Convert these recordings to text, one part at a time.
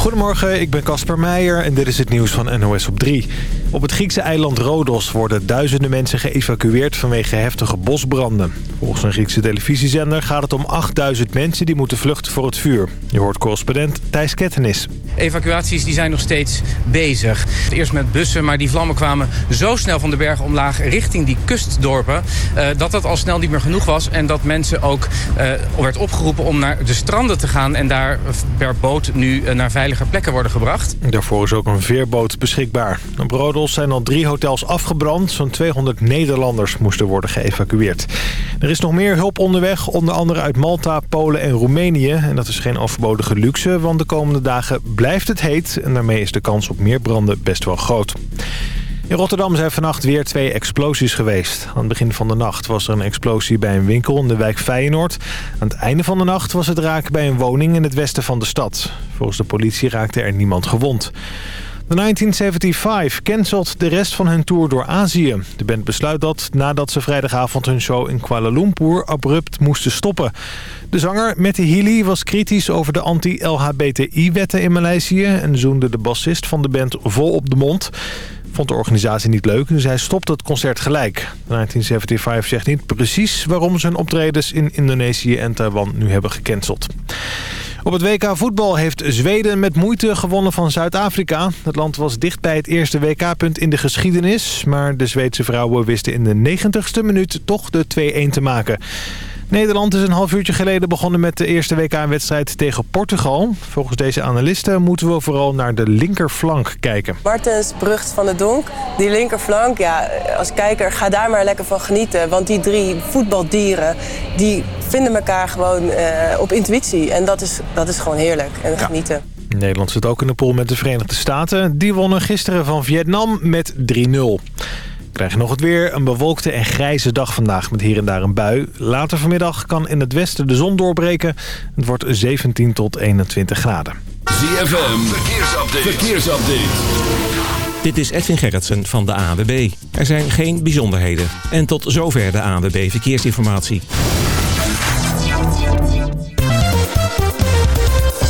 Goedemorgen, ik ben Casper Meijer en dit is het nieuws van NOS op 3. Op het Griekse eiland Rodos worden duizenden mensen geëvacueerd vanwege heftige bosbranden. Volgens een Griekse televisiezender gaat het om 8000 mensen die moeten vluchten voor het vuur. Je hoort correspondent Thijs Kettenis. Evacuaties die zijn nog steeds bezig. Eerst met bussen, maar die vlammen kwamen zo snel van de bergen omlaag richting die kustdorpen... Uh, dat dat al snel niet meer genoeg was en dat mensen ook uh, werd opgeroepen om naar de stranden te gaan... en daar per boot nu uh, naar plekken worden gebracht. Daarvoor is ook een veerboot beschikbaar. Op Rodos zijn al drie hotels afgebrand. Zo'n 200 Nederlanders moesten worden geëvacueerd. Er is nog meer hulp onderweg, onder andere uit Malta, Polen en Roemenië. En dat is geen overbodige luxe, want de komende dagen blijft het heet... en daarmee is de kans op meer branden best wel groot. In Rotterdam zijn vannacht weer twee explosies geweest. Aan het begin van de nacht was er een explosie bij een winkel in de wijk Feyenoord. Aan het einde van de nacht was het raak bij een woning in het westen van de stad. Volgens de politie raakte er niemand gewond. De 1975 cancelt de rest van hun tour door Azië. De band besluit dat nadat ze vrijdagavond hun show in Kuala Lumpur abrupt moesten stoppen. De zanger Matty Healy was kritisch over de anti-LHBTI-wetten in Maleisië... en zoende de bassist van de band vol op de mond. Vond de organisatie niet leuk, dus hij stopte het concert gelijk. De 1975 zegt niet precies waarom hun optredens in Indonesië en Taiwan nu hebben gecanceld. Op het WK voetbal heeft Zweden met moeite gewonnen van Zuid-Afrika. Het land was dicht bij het eerste WK-punt in de geschiedenis. Maar de Zweedse vrouwen wisten in de 90ste minuut toch de 2-1 te maken. Nederland is een half uurtje geleden begonnen met de eerste WK-wedstrijd tegen Portugal. Volgens deze analisten moeten we vooral naar de linkerflank kijken. Martens, Brugt van de Donk, die linkerflank, ja, als kijker ga daar maar lekker van genieten. Want die drie voetbaldieren, die vinden elkaar gewoon uh, op intuïtie. En dat is, dat is gewoon heerlijk en ja. genieten. Nederland zit ook in de pool met de Verenigde Staten. Die wonnen gisteren van Vietnam met 3-0. Krijg je nog het weer. Een bewolkte en grijze dag vandaag met hier en daar een bui. Later vanmiddag kan in het westen de zon doorbreken. Het wordt 17 tot 21 graden. ZFM, verkeersupdate. verkeersupdate. Dit is Edwin Gerritsen van de ANWB. Er zijn geen bijzonderheden. En tot zover de ANWB Verkeersinformatie.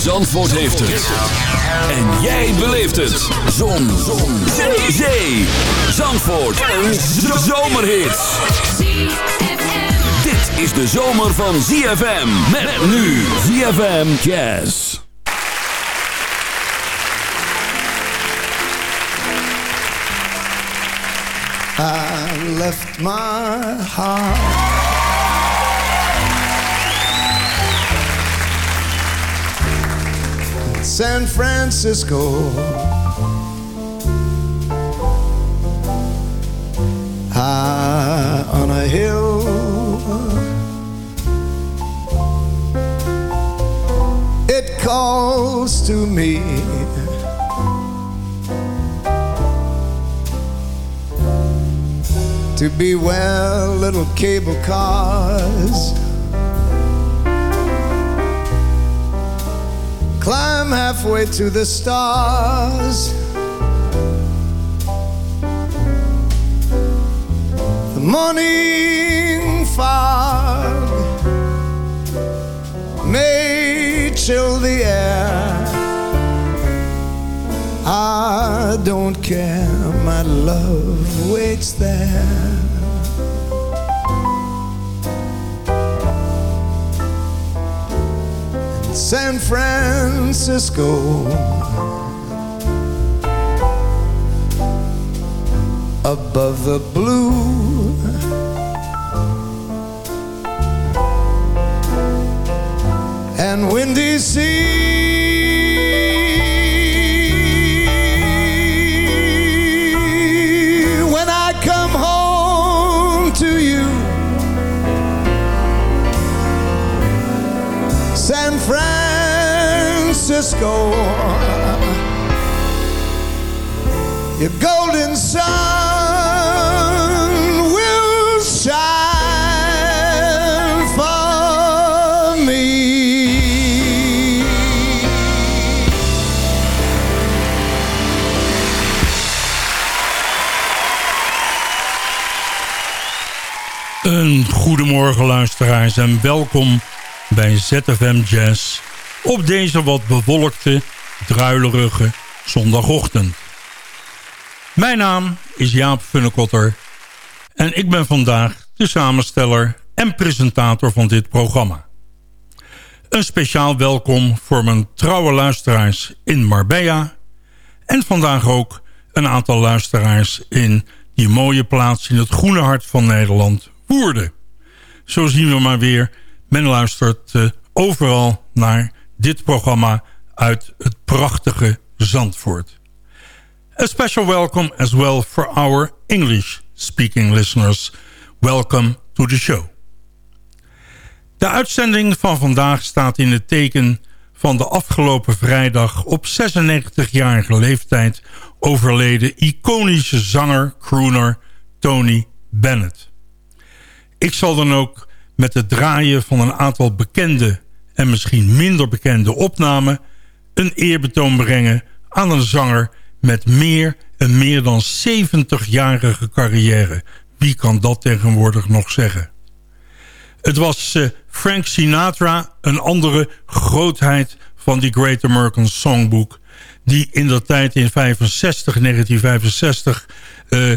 Zandvoort heeft het. En jij beleeft het. Zon. Zon. Zee. Zee. Zandvoort. Een zomerhit. Dit is de zomer van ZFM. Met nu ZFM Jazz. I left my heart San Francisco. High on a hill, it calls to me. To be where little cable cars climb halfway to the stars. The morning fog may chill the air. I don't care, my love waits there. San Francisco. Above the blue, and windy sea. Francisco. your golden sun will shine for me. Een goedemorgen luisteraars en welkom bij ZFM Jazz op deze wat bewolkte, druilerige zondagochtend. Mijn naam is Jaap Funnekotter en ik ben vandaag de samensteller en presentator van dit programma. Een speciaal welkom voor mijn trouwe luisteraars in Marbella en vandaag ook een aantal luisteraars in die mooie plaats in het groene hart van Nederland, Woerden. Zo zien we maar weer, men luistert uh, overal naar dit programma uit het prachtige Zandvoort. A special welcome as well for our English-speaking listeners. Welcome to the show. De uitzending van vandaag staat in het teken van de afgelopen vrijdag op 96-jarige leeftijd overleden iconische zanger, crooner Tony Bennett. Ik zal dan ook met het draaien van een aantal bekende en misschien minder bekende opnamen een eerbetoon brengen aan een zanger met meer een meer dan 70-jarige carrière. Wie kan dat tegenwoordig nog zeggen? Het was uh, Frank Sinatra, een andere grootheid van die Great American Songbook... die in de tijd in 65, 1965 uh,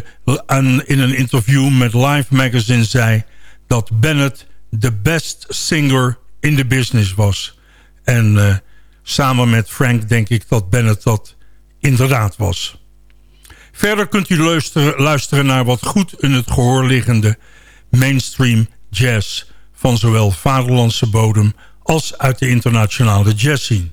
aan, in een interview met Live Magazine zei... dat Bennett de best singer in de business was. En uh, samen met Frank denk ik dat Bennett dat inderdaad was. Verder kunt u luisteren, luisteren naar wat goed in het gehoor liggende mainstream jazz... van zowel vaderlandse bodem als uit de internationale jazz scene.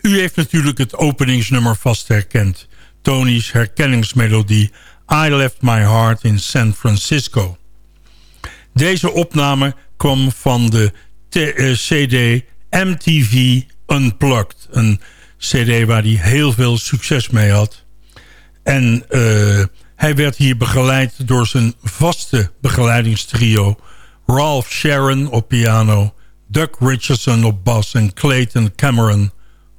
U heeft natuurlijk het openingsnummer vast herkend. Tony's herkenningsmelodie I Left My Heart in San Francisco. Deze opname kwam van de eh, CD MTV Unplugged. Een cd waar hij heel veel succes mee had. En uh, hij werd hier begeleid door zijn vaste begeleidingstrio... Ralph Sharon op piano, Doug Richardson op bas... en Clayton Cameron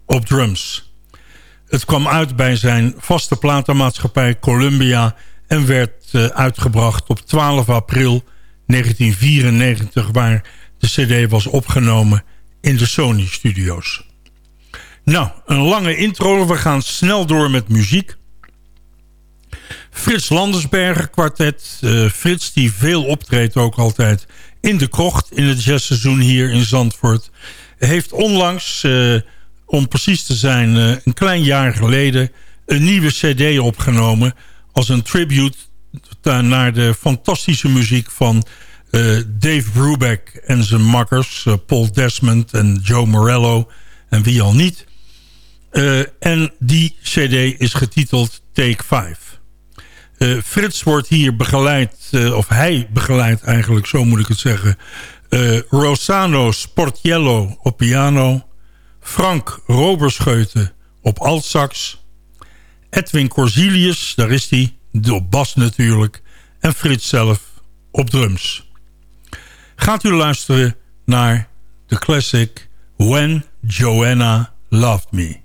op drums. Het kwam uit bij zijn vaste platenmaatschappij Columbia... en werd uh, uitgebracht op 12 april 1994... waar de cd was opgenomen in de Sony-studio's. Nou, een lange intro. We gaan snel door met muziek. Frits Landersberger kwartet. Uh, Frits die veel optreedt ook altijd in de krocht in het jazzseizoen hier in Zandvoort. Heeft onlangs, uh, om precies te zijn, uh, een klein jaar geleden... een nieuwe cd opgenomen als een tribute naar de fantastische muziek van Dave Brubeck en zijn makkers... Paul Desmond en Joe Morello en wie al niet... En die cd is getiteld Take 5. Uh, Frits wordt hier begeleid, of hij begeleidt eigenlijk, zo moet ik het zeggen. Rosano Sportiello op piano. Frank Roberscheuten op altsax. Edwin Corsilius, daar is hij, op bas natuurlijk. En Frits zelf op drums. Gaat u luisteren naar de classic When Joanna Loved Me.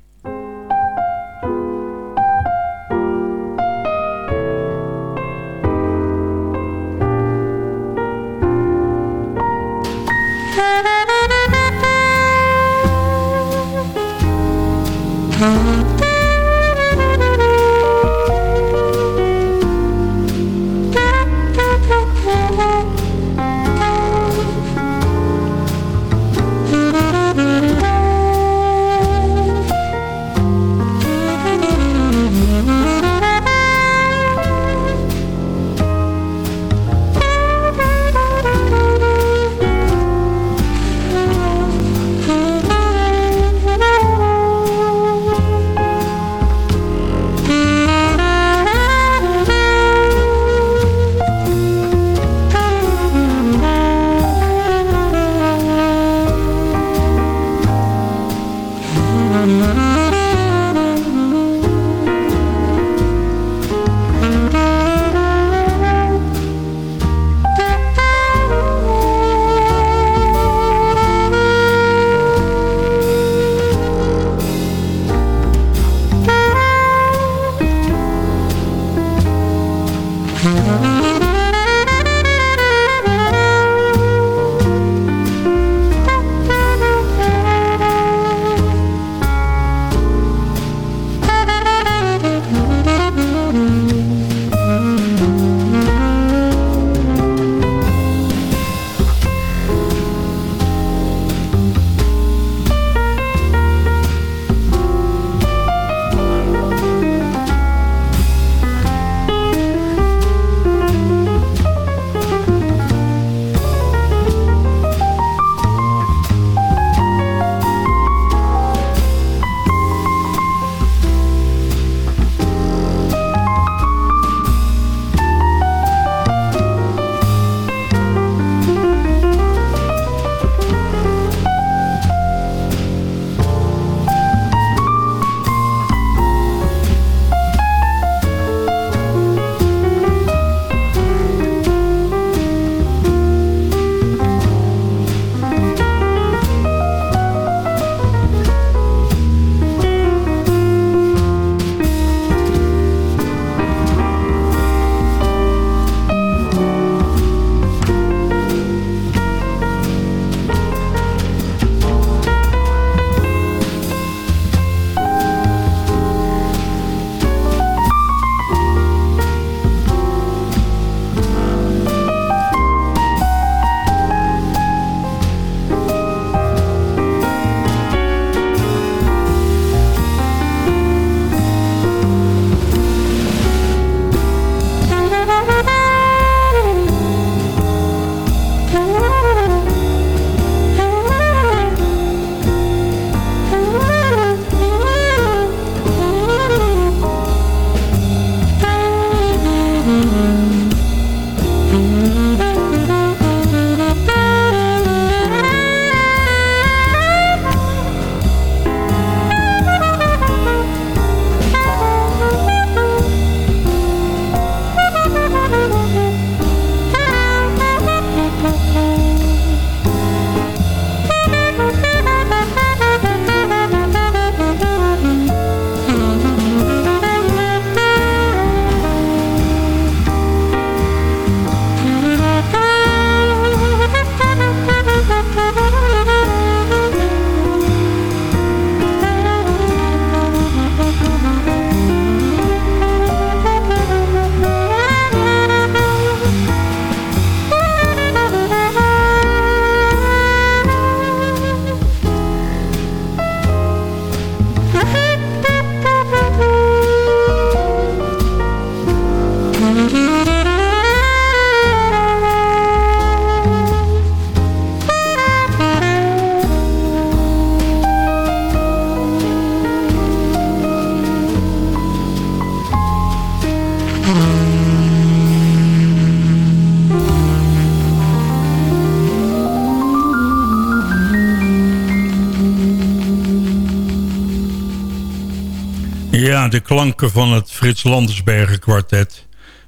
De klanken van het Frits Landersbergen kwartet...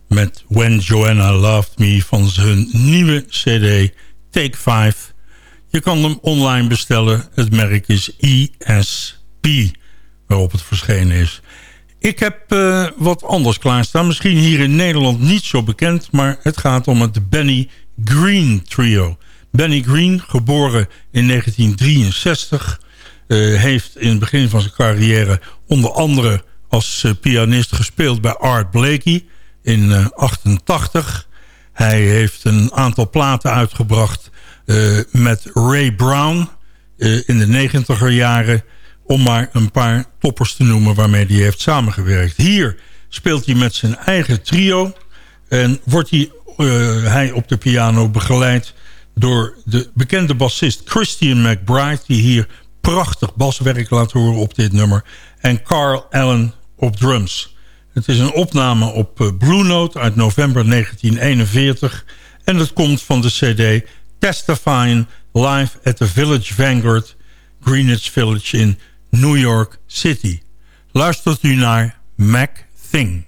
met When Joanna Loved Me van zijn nieuwe cd Take 5. Je kan hem online bestellen. Het merk is ESP, waarop het verschenen is. Ik heb uh, wat anders klaarstaan. Misschien hier in Nederland niet zo bekend... maar het gaat om het Benny Green Trio. Benny Green, geboren in 1963... Uh, heeft in het begin van zijn carrière onder andere als uh, pianist gespeeld bij Art Blakey in uh, 88. Hij heeft een aantal platen uitgebracht met Ray Brown in de negentiger jaren om maar een paar toppers te noemen waarmee hij heeft samengewerkt. Hier speelt hij met zijn eigen trio en wordt hij, hij op de piano begeleid door de bekende bassist Christian McBride... die hier prachtig baswerk laat horen op dit nummer... en Carl Allen op drums. Het is een opname op uh, Blue Note uit november 1941... en het komt van de cd Testifying Live at the Village Vanguard... Greenwich Village in New York City. Luistert u naar Mac Thing.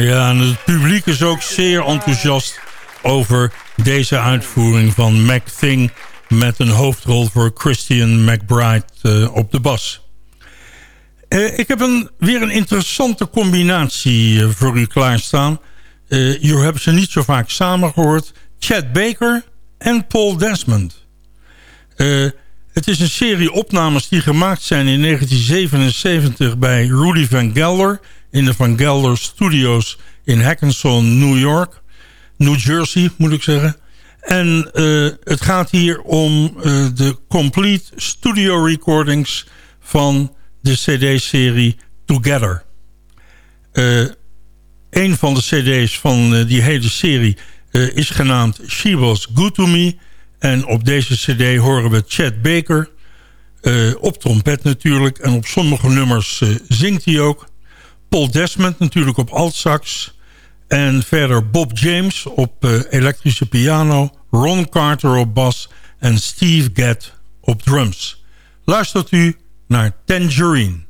Ja, het publiek is ook zeer enthousiast over deze uitvoering van Mac Thing... met een hoofdrol voor Christian McBride uh, op de bas. Uh, ik heb een, weer een interessante combinatie uh, voor u klaarstaan. Je hebt ze niet zo vaak samen gehoord. Chad Baker en Paul Desmond. het is een serie opnames die gemaakt zijn in 1977 bij Rudy Van Gelder... in de Van Gelder Studios in Hackensaw, New York. New Jersey, moet ik zeggen. En het gaat hier om de complete studio recordings van de cd-serie Together. Uh, een van de cd's van die hele serie is genaamd She Was Good To Me. En op deze cd horen we Chad Baker. op trompet natuurlijk. En op sommige nummers zingt hij ook. Paul Desmond natuurlijk op altsax. En verder Bob James op elektrische piano. Ron Carter op bas. En Steve Gadd op drums. Luistert u naar Tangerine.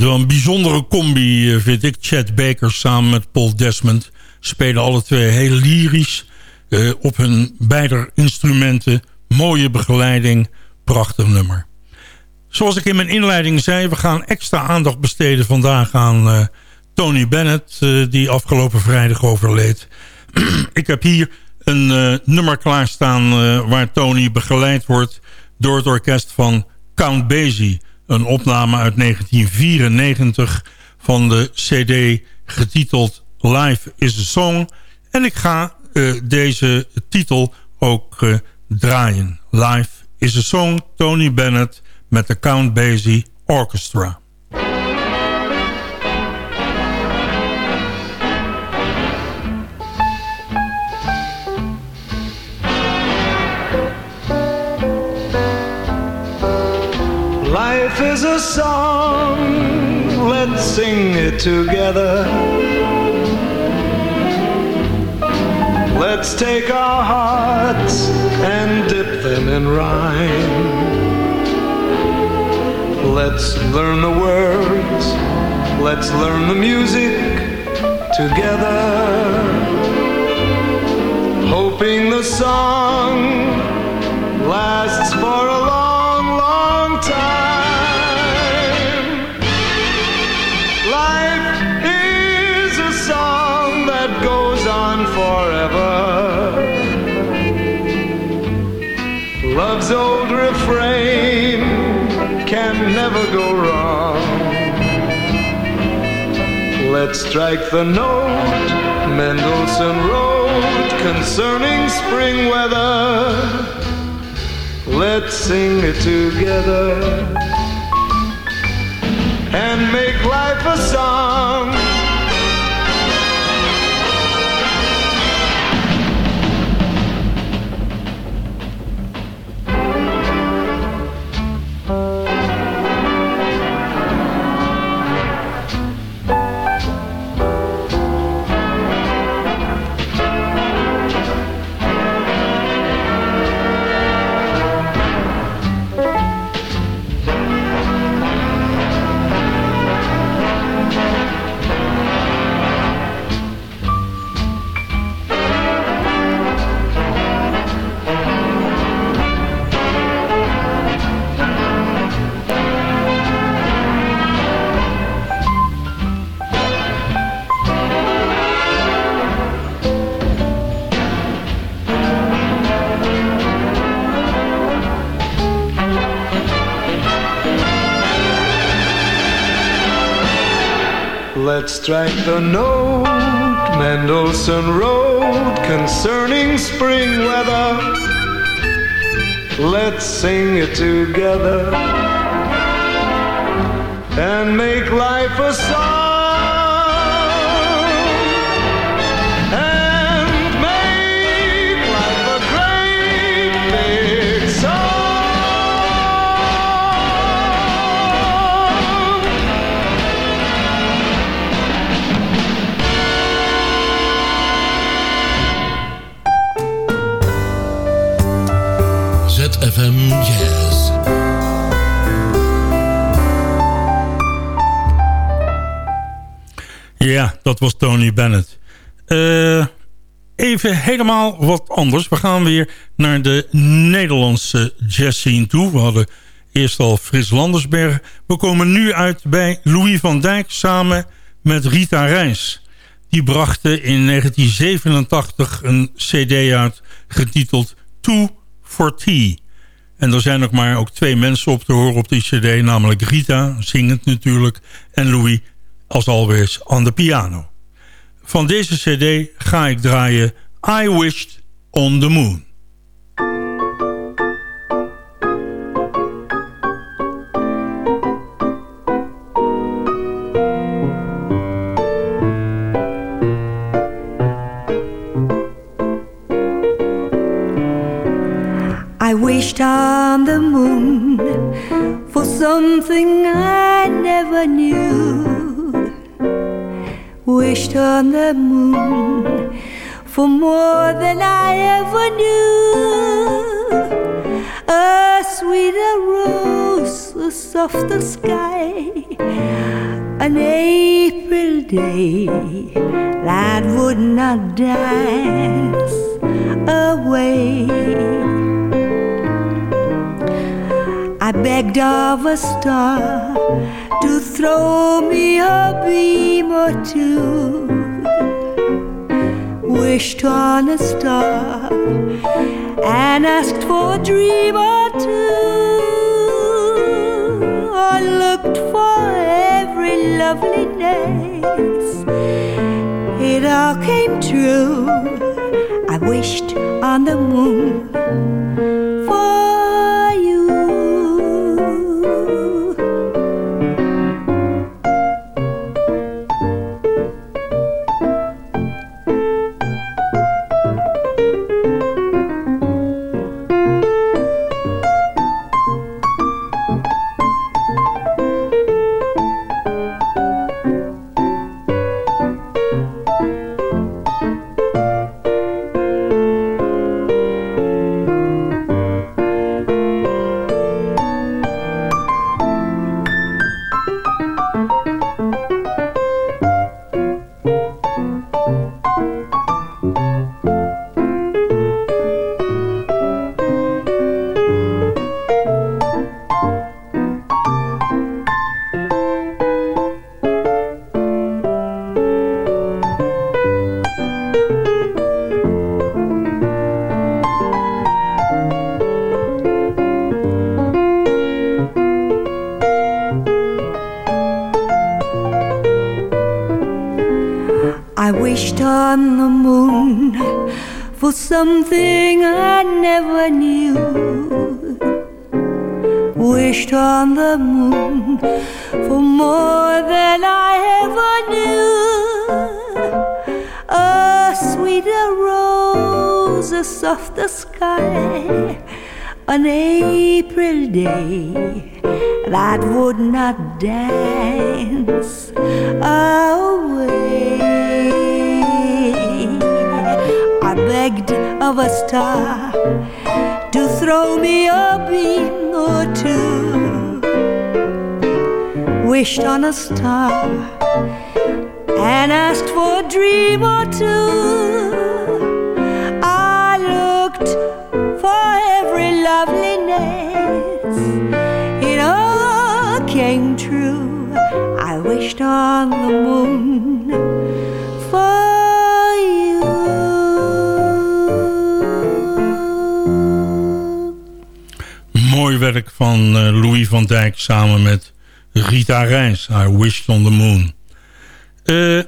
Wel een bijzondere combi eh, vind ik. Chad Baker samen met Paul Desmond spelen alle twee heel lyrisch uh, op hun beide instrumenten. Mooie begeleiding, prachtig nummer. Zoals ik in mijn inleiding zei, we gaan extra aandacht besteden vandaag aan uh, Tony Bennett, die afgelopen vrijdag overleed. ik heb hier een nummer klaarstaan waar Tony begeleid wordt door het orkest van Count Basie. Een opname uit 1994 van de cd getiteld Life is a Song. En ik ga uh, deze titel ook uh, draaien. Life is a Song, Tony Bennett met de Count Basie Orchestra. Life is a song, let's sing it together. Let's take our hearts and dip them in rhyme. Let's learn the words, let's learn the music together. Hoping the song Let's strike the note Mendelssohn wrote concerning spring weather. Let's sing it together Let's strike the note Mendelssohn wrote concerning spring weather. Let's sing it together and make life a song. Ja, dat was Tony Bennett. Uh, even helemaal wat anders. We gaan weer naar de Nederlandse jazz scene toe. We hadden eerst al Frits Landersberg. We komen nu uit bij Louis van Dijk samen met Rita Reis. Die brachten in 1987 een cd uit getiteld Two for Tea. En er zijn ook maar ook twee mensen op te horen op die cd. Namelijk Rita, zingend natuurlijk. En Louis, als alweer, aan de piano. Van deze cd ga ik draaien I Wished on the Moon. Wished on the moon for something I never knew. Wished on the moon for more than I ever knew. A sweeter rose, a softer sky. An April day that would not dance away. I begged of a star to throw me a beam or two. Wished on a star and asked for a dream or two. I looked for every loveliness. It all came true. I wished on the moon something I never knew. Wished on the moon for more than I ever knew. A sweeter rose, a softer sky, an April day that would not dance away. Begged of a star to throw me a beam or two. Wished on a star and asked for a dream or two. I looked for every loveliness, it all came true. I wished on the moon van uh, Louis van Dijk samen met Rita Reis. I Wished on the Moon. Uh,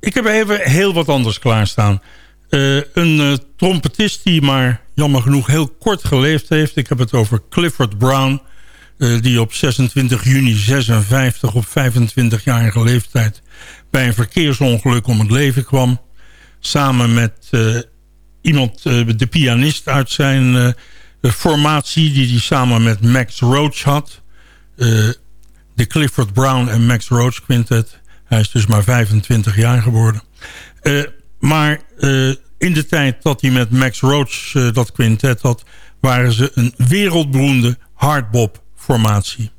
ik heb even heel wat anders klaarstaan. Uh, een trompetist die maar jammer genoeg heel kort geleefd heeft. Ik heb het over Clifford Brown. die op 26 juni 56 op 25-jarige leeftijd... bij een verkeersongeluk om het leven kwam. Samen met iemand, de pianist uit zijn formatie die hij samen met Max Roach had. Uh, de Clifford Brown en Max Roach Quintet. Hij is dus maar 25 jaar geworden. Uh, maar uh, in de tijd dat hij met Max Roach dat quintet had... waren ze een wereldberoemde hardbop formatie.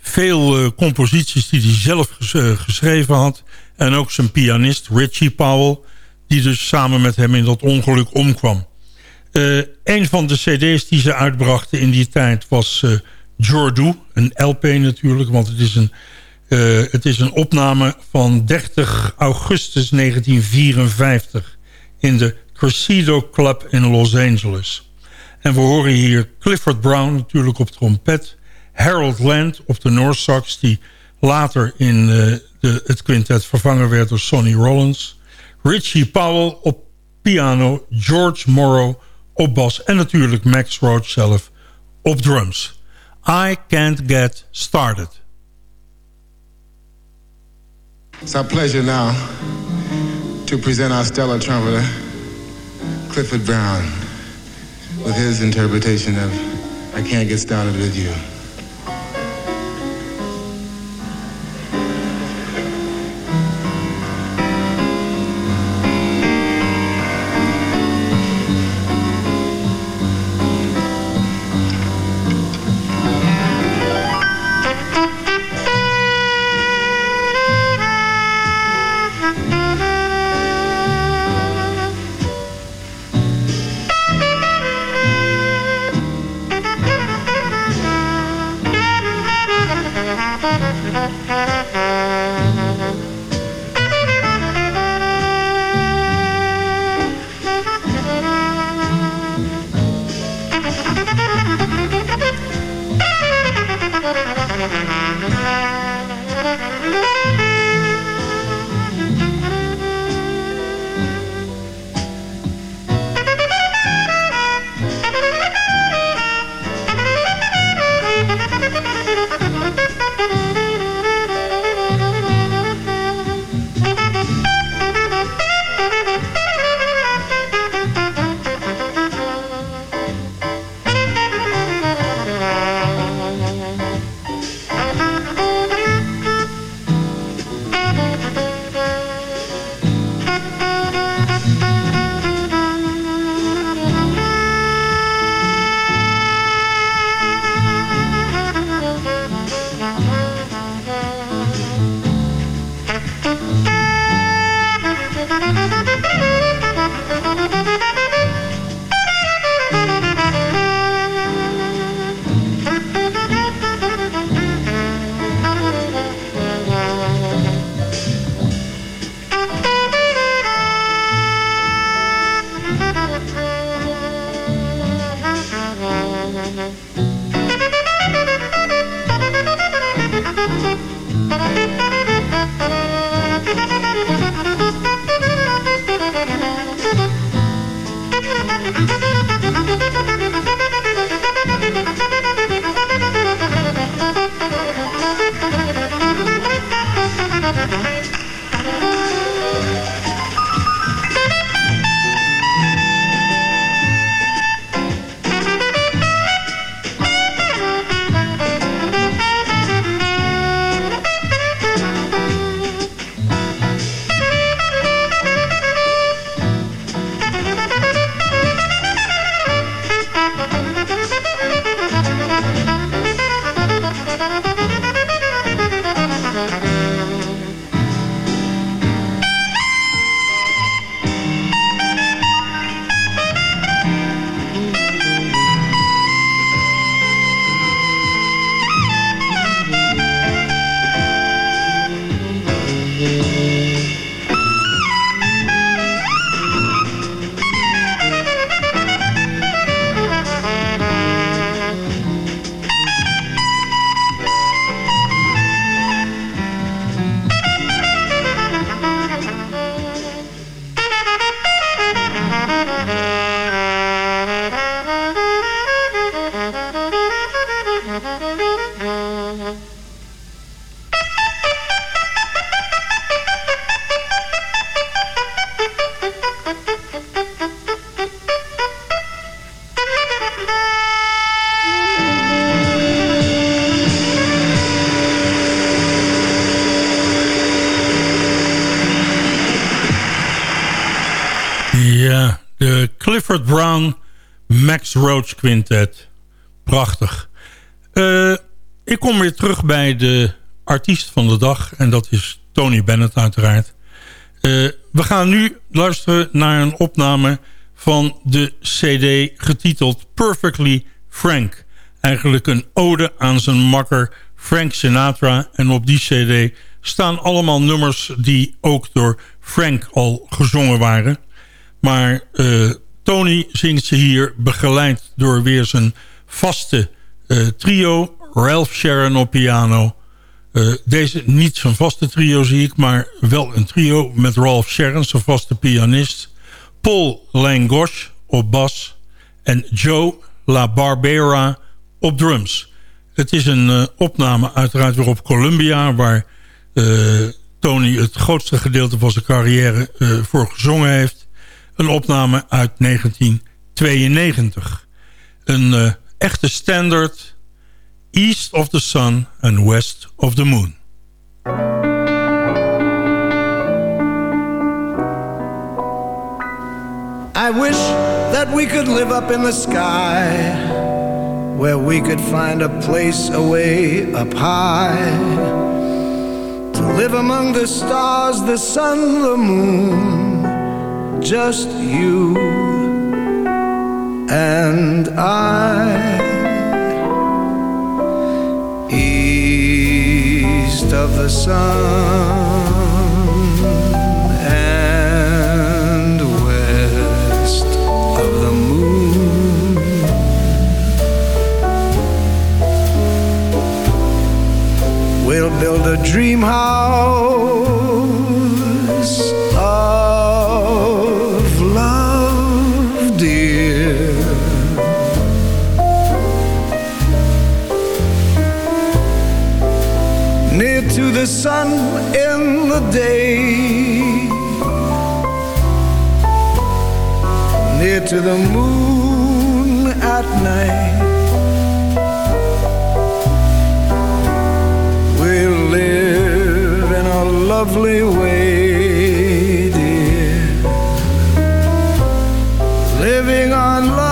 veel composities die hij zelf geschreven had. En ook zijn pianist Richie Powell... die dus samen met hem in dat ongeluk omkwam. Uh, een van de cd's die ze uitbrachten in die tijd was uh. Een LP natuurlijk, want het is een, uh, het is een opname van 30 augustus 1954... in de Crescido Club in Los Angeles. En we horen hier Clifford Brown natuurlijk op trompet... Harold Land op de Sax... die later in de, het quintet vervangen werd door Sonny Rollins... Richie Powell op piano, George Morrow op bas en natuurlijk Max Roach zelf op drums. I Can't Get Started. It's our pleasure now to present our stellar trumpeter, Clifford Brown, with his interpretation of I Can't Get Started With You. Thank you. Roach Quintet. Prachtig. Uh, ik kom weer terug bij de artiest van de dag. En dat is Tony Bennett uiteraard. Uh, we gaan nu luisteren naar een opname van de cd getiteld Perfectly Frank. Eigenlijk een ode aan zijn makker Frank Sinatra. En op die cd staan allemaal nummers die ook door Frank al gezongen waren. Maar uh, Tony zingt ze hier begeleid door weer zijn vaste uh, trio. Ralph Sharon op piano. Uh, deze niet zijn vaste trio zie ik, maar wel een trio met Ralph Sharon, zijn vaste pianist. Paul Langosh op bas en Joe La Barbera op drums. Het is een uh, opname uiteraard weer op Columbia... waar Tony het grootste gedeelte van zijn carrière voor gezongen heeft. Een opname uit 1992. Een echte standard... East of the Sun and West of the Moon. I wish that we could live up in the sky Where we could find a place away up high To live among the stars, the sun, the moon Just you and I. East of the sun and west of the moon. We'll build a dream house sun in the day, near to the moon at night. We live in a lovely way, dear. Living on love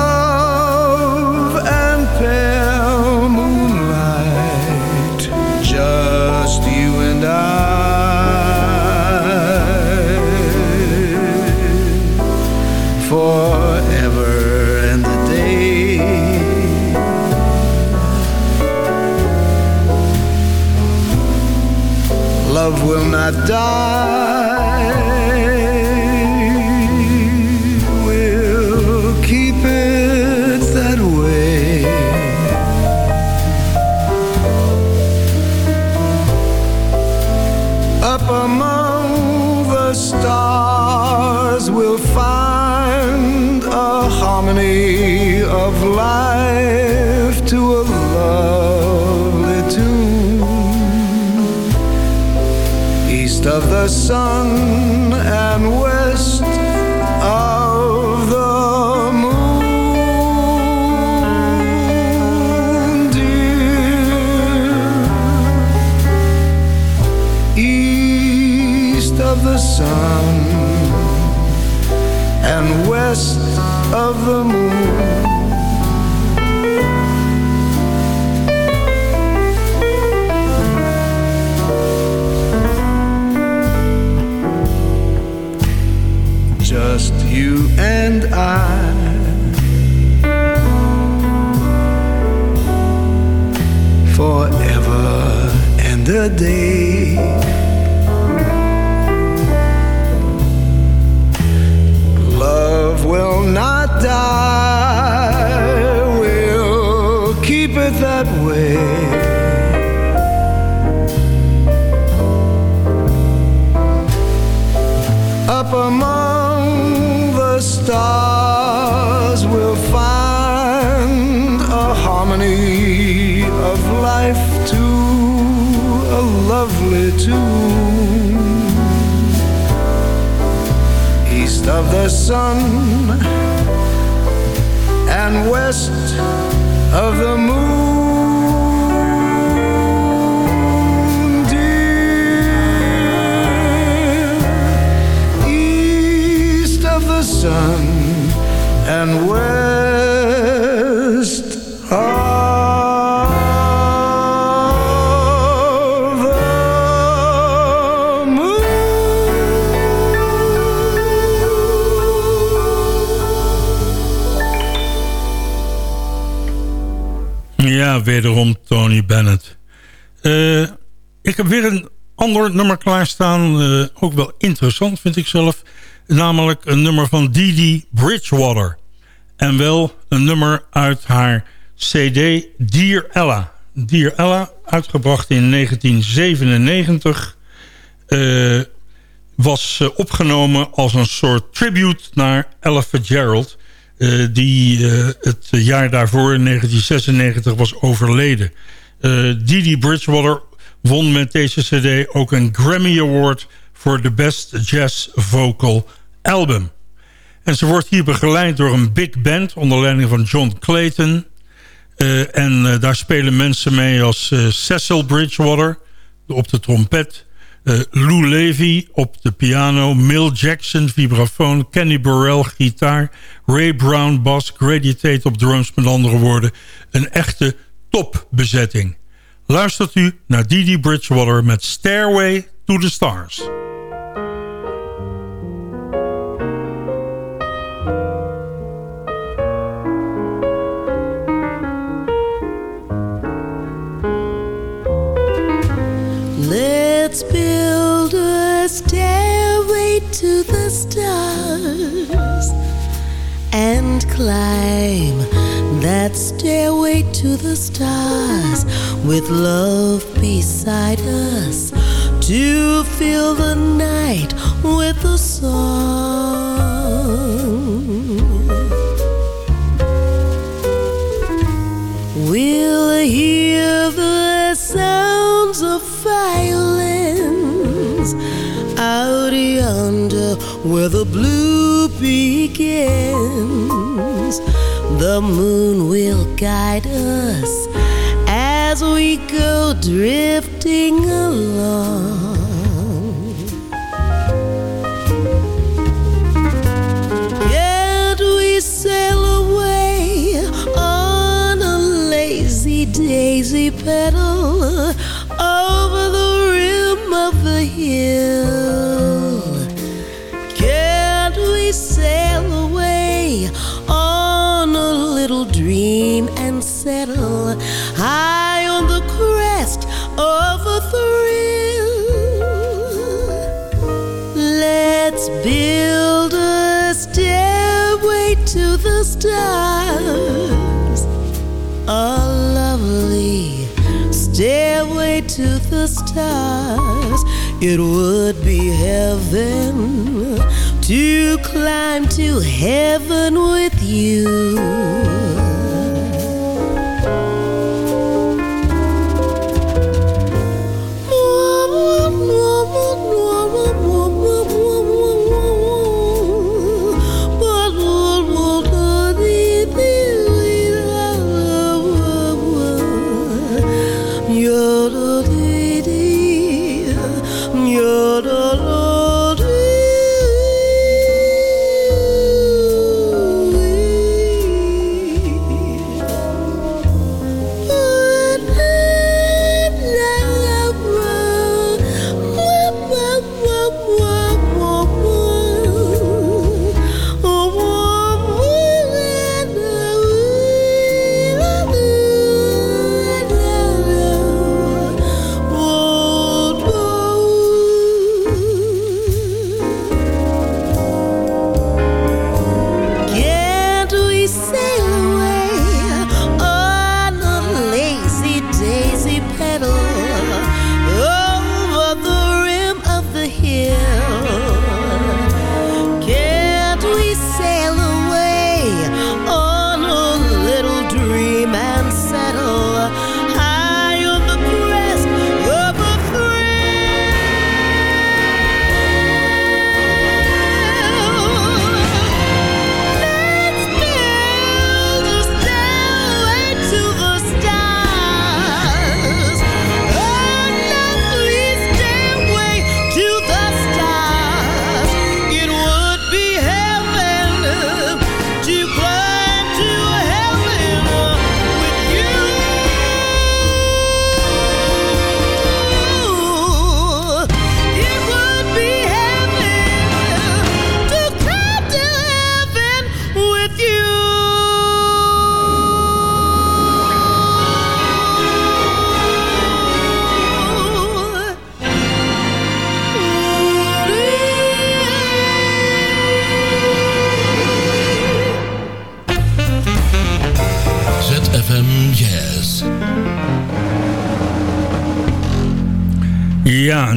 die. Sun sun wederom Tony Bennett. Eh, ik heb weer een ander nummer klaarstaan. eh, ook wel interessant, vind ik zelf. Namelijk een nummer van Didi Bridgewater. En wel een nummer uit haar cd Dear Ella. Dear Ella, uitgebracht in 1997... eh, was opgenomen als een soort tribute naar Ella Fitzgerald... eh, die eh, het jaar daarvoor, in 1996, was overleden. Eh Didi Bridgewater won met deze cd ook een Grammy Award... voor de Best Jazz Vocal Album. En ze wordt hier begeleid door een big band... onder leiding van John Clayton... En daar spelen mensen mee als Cecil Bridgewater op de trompet... eh, Lou Levy op de piano... Mill Jackson vibrafoon... Kenny Burrell gitaar... Ray Brown bas... Grady Tate op drums met andere woorden... een echte topbezetting. Luistert u naar Didi Bridgewater met Stairway to the Stars. And climb that stairway to the stars with love beside us to fill the night with a song. We'll hear the sounds of violins out yonder where the blue begins. The moon will guide us as we go drifting along. Yet we sail away on a lazy daisy pedal to the stars. It would be heaven to climb to heaven with you.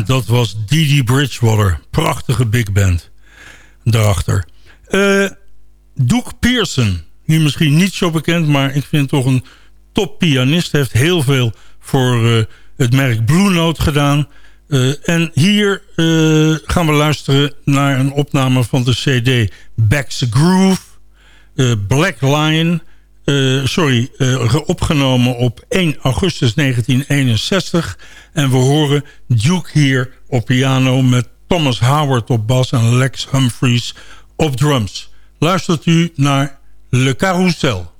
Dat was Didi Bridgewater. Prachtige big band daarachter. Uh, Duke Pearson, nu misschien niet zo bekend... maar ik vind toch een top pianist. Heeft heel veel voor uh, het merk Blue Note gedaan. Uh, en hier gaan we luisteren naar een opname van de cd Back's Groove... Black Lion... Uh, sorry, uh, opgenomen op 1 augustus 1961. En we horen Duke hier op piano met Thomas Howard op bas en Lex Humphries op drums. Luistert u naar Le Carousel.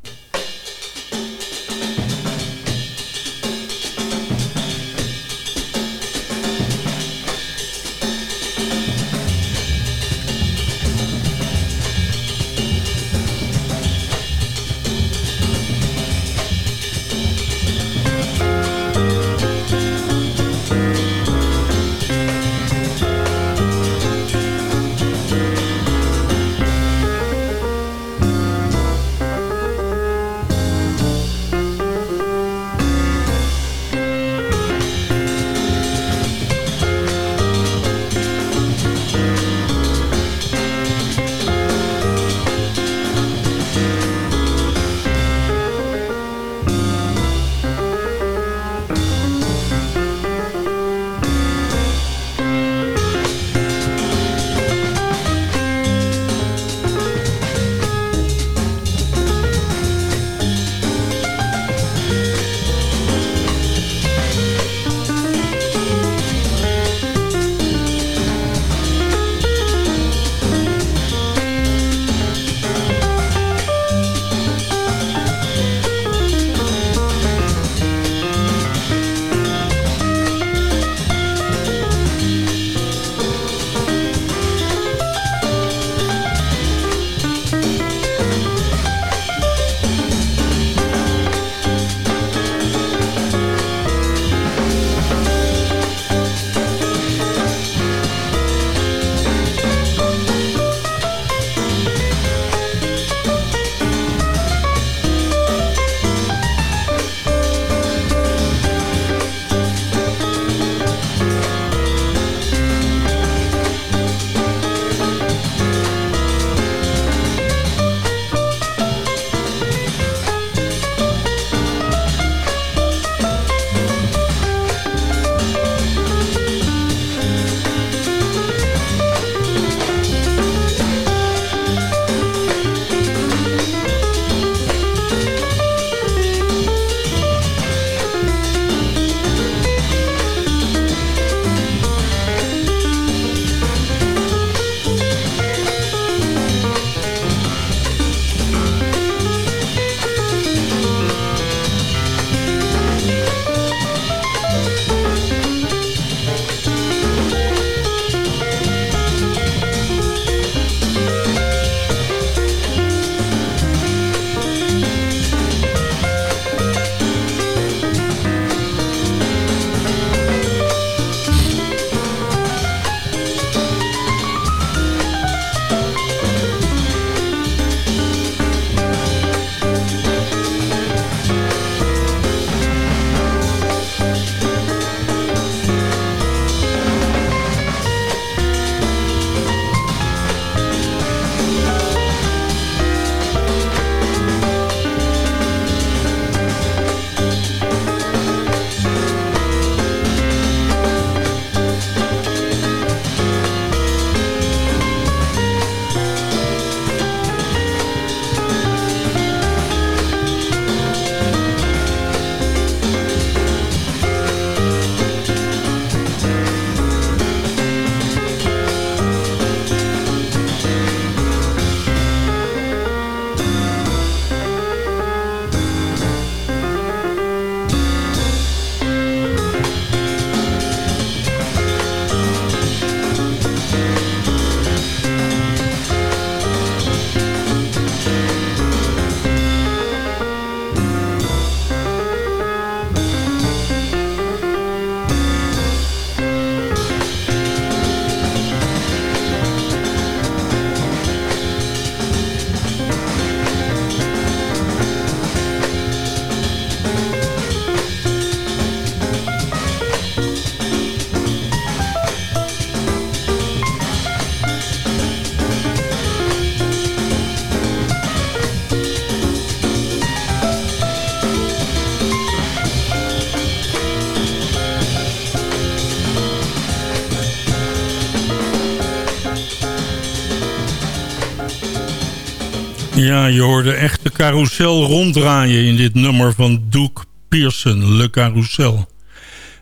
Ja, je hoorde echt de carousel ronddraaien in dit nummer van Duke Pearson, Le Carousel.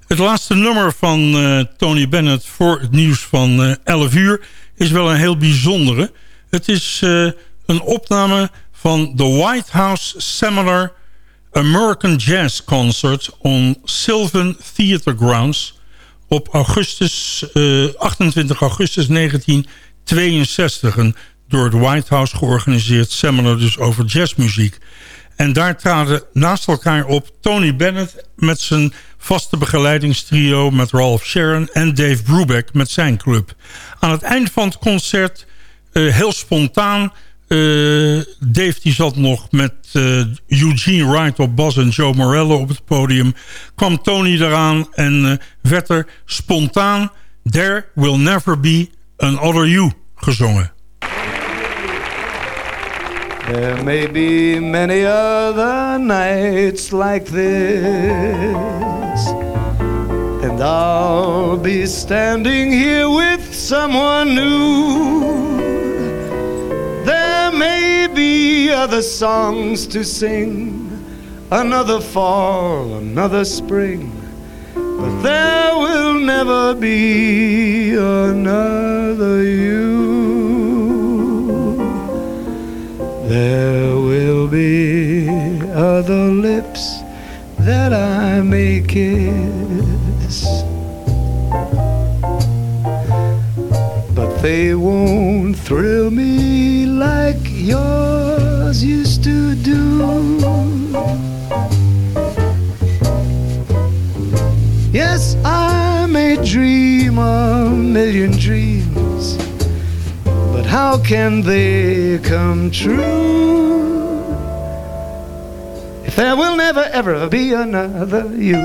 Het laatste nummer van uh, Tony Bennett voor het nieuws van uh, eh, 11 uur is wel een heel bijzondere. Het is uh, een opname van de White House Seminar American Jazz Concert on Sylvan Theatre Grounds op augustus, 28 augustus 1962. Een door het White House georganiseerd seminar dus over jazzmuziek. En daar traden naast elkaar op Tony Bennett met zijn vaste begeleidingstrio... met Ralph Sharon en Dave Brubeck met zijn club. Aan het eind van het concert, uh, heel spontaan... Uh, Dave die zat nog met uh, Eugene Wright op bas en Joe Morello op het podium. Kwam Tony eraan en werd er spontaan... There will never be another you gezongen. There may be many other nights like this, and I'll be standing here with someone new. There may be other songs to sing, another fall, another spring, but there will never be another you. There will be other lips that I may kiss, but they won't thrill me like yours used to do. Yes, I may dream a million dreams how can they come true if there will never ever be another you?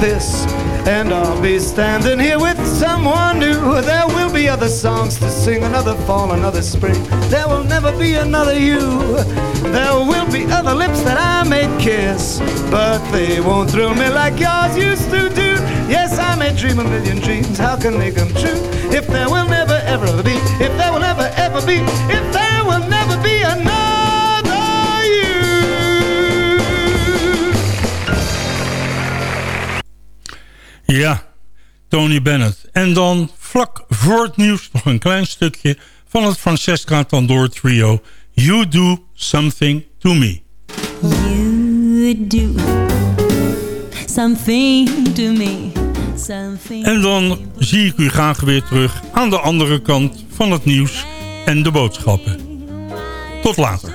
This. And I'll be standing here with someone new. There will be other songs to sing, another fall, another spring. There will never be another you. There will be other lips that I may kiss, but they won't thrill me like yours used to do. Yes, I may dream a million dreams. How can they come true if there will never ever be? If there will never ever be? If there will never be another? Ja, Tony Bennett. En dan vlak voor het nieuws nog een klein stukje van het Francesca Tandoor trio. You Do Something To Me. You do something to me. Something en dan zie ik u graag weer terug aan de andere kant van het nieuws en de boodschappen. Tot later.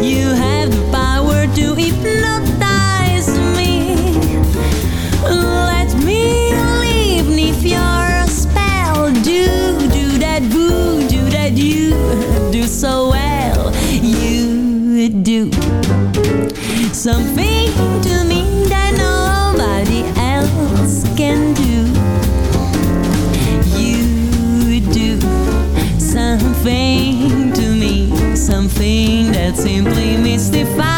You have the power to something to me that nobody else can do. You do something to me, something that simply mystifies.